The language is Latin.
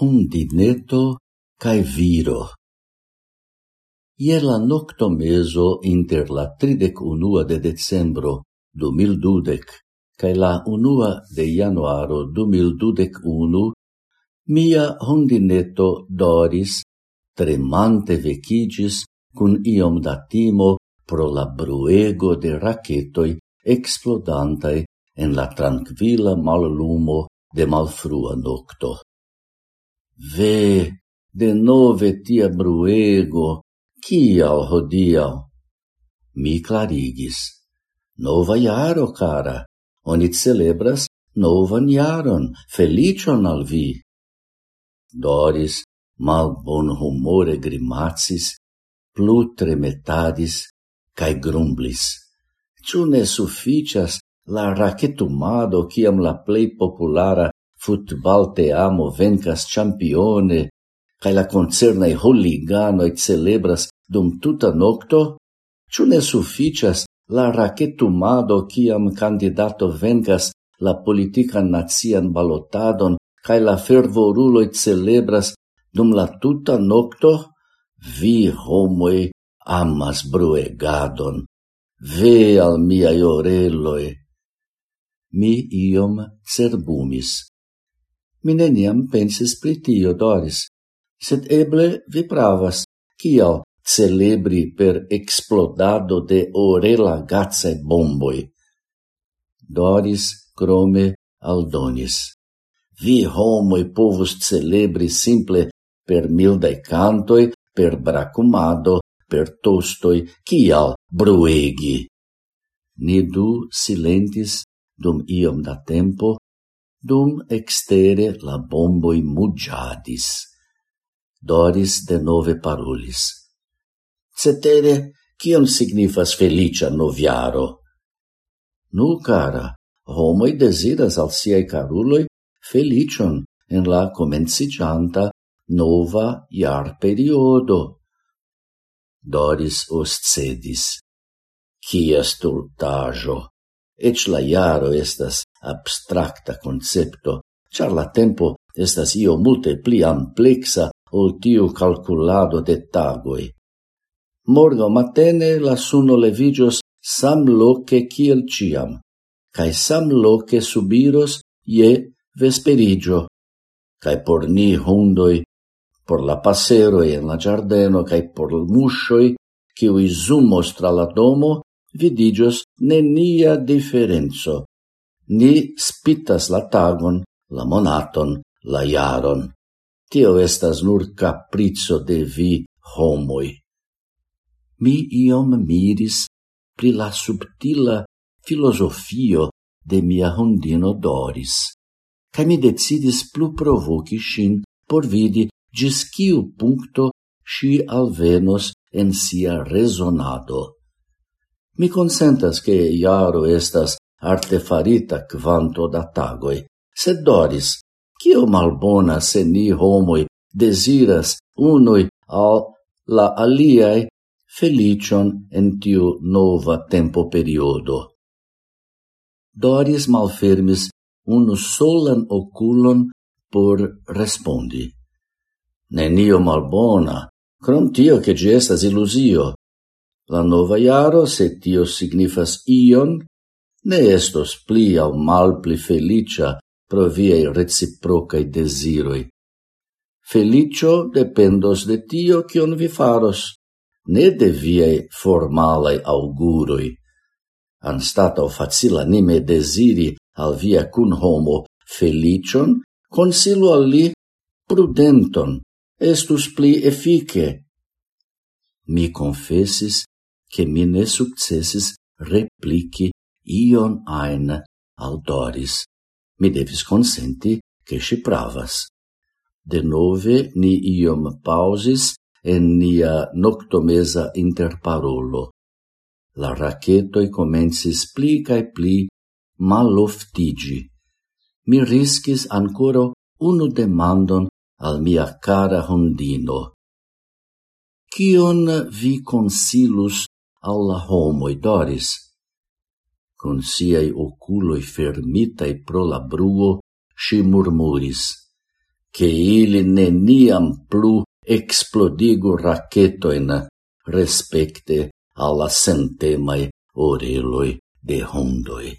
hundineto cae viro. Ie la nocto meso inter la 31 de decembro 2012 cae la 1 de januaro 2021 mia hundineto Doris tremante vecigis cun iom da timo pro la bruego de raketoi explodantai en la tranquila mallumo de malfrua nocto. Ve, nove tia bruego, kial hodiau? Mi clarigis. Nova iaro, cara, oni celebras novan iaron, felicion al vi. Doris, mal bon humore grimacis, plu tremetadis, cae grumblis. Ciu ne sufficias la racetumado ciam la plei populara futbal te amo vencas champione, cae la concernai holiganoi celebras dum tuta nocto, ciu ne sufficias la raquetumado ciam candidato vencas la politican nazian balotadon cae la fervoruloi celebras dum la tuta nocto, vi homoe amas bruegadon, ve al miai oreloi. Mi iom cerbumis mi neniam pensis pri tio, Doris. Sed eble vi pravas, kial celebri per explodado de orela gatse bomboi. Doris crome aldonis. Vi homoi povus celebri simple per mildai cantoi, per bracumado, per tostoi, kial bruegi. Ni du silentis dum iom da tempo, dum extere la bomboi mugiadis. Doris de nove parulis. Cetere, cion signifas felicia noviaro? Nu, cara, homoi desiras al siei caruloi felicion en la comencicianta nova iar periodo. Doris oscedis. Cia stultajo! Ec la iaro estas abstracta concepto, char la tempo estas io multe pli amplexa ol tiu calculado de tagoi. Morgo matene la suno levigios sam loce kiel ciam, cae sam loce subiros je vesperigio, cae por ni hundoi, por la passeroi en la giardeno, cae por muscioi, ciui zumos tra la domo, vidigios nenia differenzo. Ni spitas la tagon, la monaton, la jaron. Tio estas nur capriccio de vi homoi. Mi iom miris pri la subtila filosofio de mia hundino Doris, ca mi decidis plu provoci shin por vidi gis quiu puncto si alvenos en sia resonado. Mi consentas che iaro estas artefarita quanto da tagoi, sed doris, cio malbona se ni homoi desiras unoi al la aliae felicion en tiu nova tempo periodo. Doris malfermis unu solan oculon por respondi. Nenio malbona, crom tio che gestas illusio, La nova iaro, se tio signifas ion, ne estos pli au mal pli felicia pro viei reciprocai desiroi. Felicio dependos de tio cion vi faros, ne de viei formalai auguroi. o facila nime desiri al via cun homo felicion, consilu al li prudenton, estus pli effice. Mi confessis che mi ne successis replici ion ain aldoris. Mi devis consenti che si pravas. De nove ni iom pausis en nia noctomesa interparolo. La racetoi comensis pli cae pli maloftigi. Mi riscis ancora unu demandon al mia cara hondino. Cion vi consilus alla homoi doris. Con siai oculoi fermitai pro la bruo, si murmuris, che ili neniam plu explodigu racetoin respecte alla sentemai oreloi de hondoi.